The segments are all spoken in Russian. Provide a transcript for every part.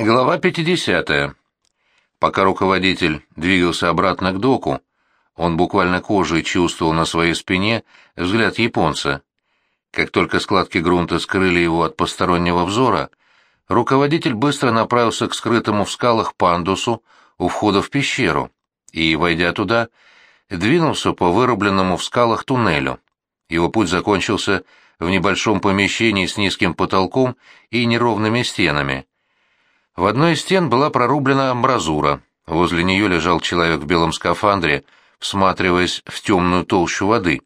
Глава 50. Пока руководитель двигался обратно к доку, он буквально кожей чувствовал на своей спине взгляд японца. Как только складки грунта скрыли его от постороннего взора, руководитель быстро направился к скрытому в скалах пандусу у входа в пещеру и, войдя туда, двинулся по вырубленному в скалах туннелю. Его путь закончился в небольшом помещении с низким потолком и неровными стенами. В одной из стен была прорублена амбразура. Возле нее лежал человек в белом скафандре, всматриваясь в темную толщу воды.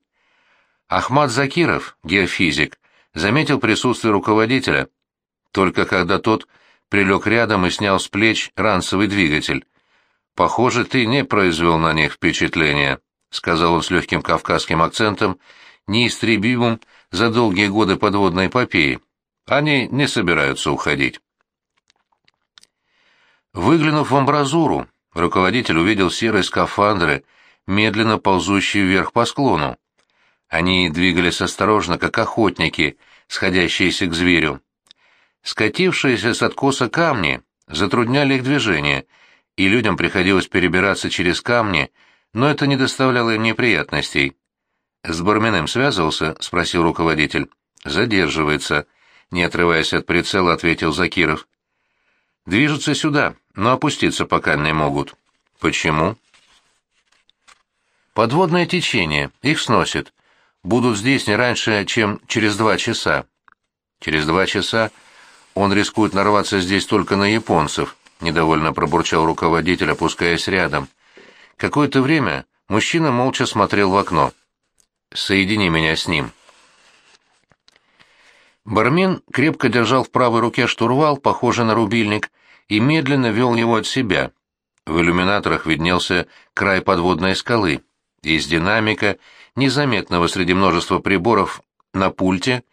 Ахмад Закиров, геофизик, заметил присутствие руководителя, только когда тот прилег рядом и снял с плеч ранцевый двигатель. «Похоже, ты не произвел на них впечатления», — сказал он с легким кавказским акцентом, неистребимым за долгие годы подводной эпопеи. «Они не собираются уходить». Выглянув в амбразуру, руководитель увидел серые скафандры, медленно ползущие вверх по склону. Они двигались осторожно, как охотники, сходящиеся к зверю. Скатившиеся с откоса камни затрудняли их движение, и людям приходилось перебираться через камни, но это не доставляло им неприятностей. «С Барминым связывался?» — спросил руководитель. «Задерживается», — не отрываясь от прицела, ответил Закиров. «Движутся сюда, но опуститься пока не могут. Почему? Подводное течение, их сносит. Будут здесь не раньше, чем через два часа. Через два часа он рискует нарваться здесь только на японцев, недовольно пробурчал руководитель, опускаясь рядом. Какое-то время мужчина молча смотрел в окно. «Соедини меня с ним». Бармен крепко держал в правой руке штурвал, похожий на рубильник, и медленно вел его от себя. В иллюминаторах виднелся край подводной скалы. Из динамика, незаметного среди множества приборов на пульте,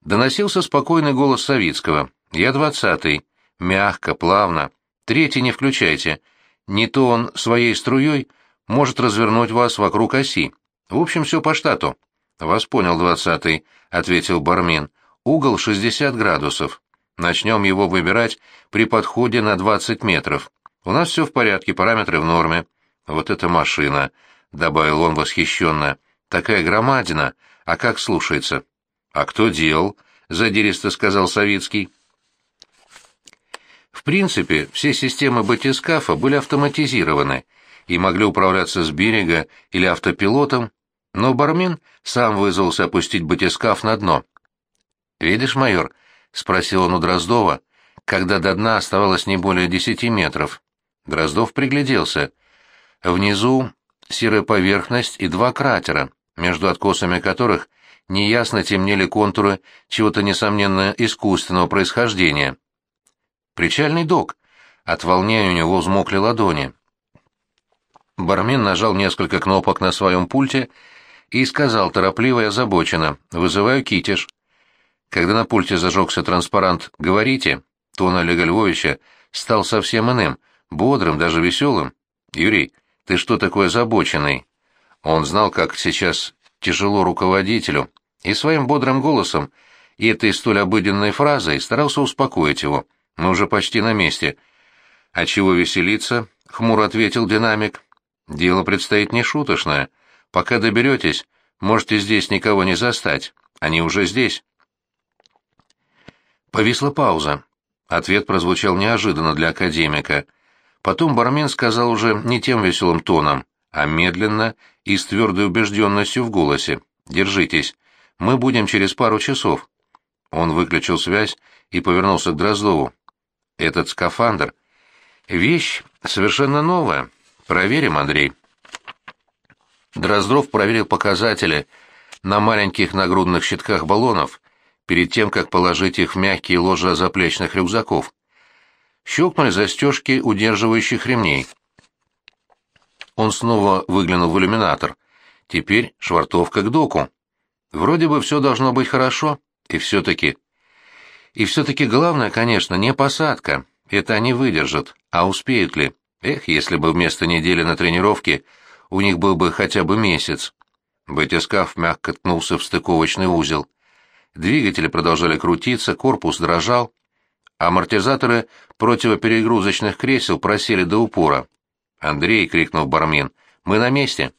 доносился спокойный голос Савицкого. «Я двадцатый. Мягко, плавно. Третий не включайте. Не то он своей струей может развернуть вас вокруг оси. В общем, все по штату». «Вас понял, двадцатый», — ответил Бармин. «Угол шестьдесят градусов. Начнем его выбирать при подходе на 20 метров. У нас все в порядке, параметры в норме. Вот эта машина, — добавил он восхищенно, — такая громадина, а как слушается? А кто делал? — задиристо сказал Савицкий. В принципе, все системы батискафа были автоматизированы и могли управляться с берега или автопилотом, но Бармин сам вызвался опустить батискаф на дно. «Видишь, майор, — спросил он у Дроздова, когда до дна оставалось не более десяти метров. Дроздов пригляделся. Внизу серая поверхность и два кратера, между откосами которых неясно темнели контуры чего-то, несомненно, искусственного происхождения. Причальный док. От волнения у него взмокли ладони. Бармен нажал несколько кнопок на своем пульте и сказал торопливо и озабоченно «Вызываю китиш». Когда на пульте зажегся транспарант «Говорите», тон Олега Львовича стал совсем иным, бодрым, даже веселым. «Юрий, ты что такой озабоченный?» Он знал, как сейчас тяжело руководителю, и своим бодрым голосом, и этой столь обыденной фразой старался успокоить его. «Мы уже почти на месте». «А чего веселиться?» — хмуро ответил динамик. «Дело предстоит нешуточное. Пока доберетесь, можете здесь никого не застать. Они уже здесь». Повисла пауза. Ответ прозвучал неожиданно для академика. Потом Бармен сказал уже не тем веселым тоном, а медленно и с твердой убежденностью в голосе. «Держитесь. Мы будем через пару часов». Он выключил связь и повернулся к Дроздову. «Этот скафандр — вещь совершенно новая. Проверим, Андрей». Дроздов проверил показатели на маленьких нагрудных щитках баллонов перед тем, как положить их в мягкие ложа заплечных рюкзаков. Щелкнули застежки удерживающих ремней. Он снова выглянул в иллюминатор. Теперь швартовка к доку. Вроде бы все должно быть хорошо, и все-таки... И все-таки главное, конечно, не посадка. Это они выдержат. А успеют ли? Эх, если бы вместо недели на тренировке у них был бы хотя бы месяц. Батискаф мягко ткнулся в стыковочный узел. Двигатели продолжали крутиться, корпус дрожал. Амортизаторы противоперегрузочных кресел просели до упора. «Андрей!» — крикнул Бармин. «Мы на месте!»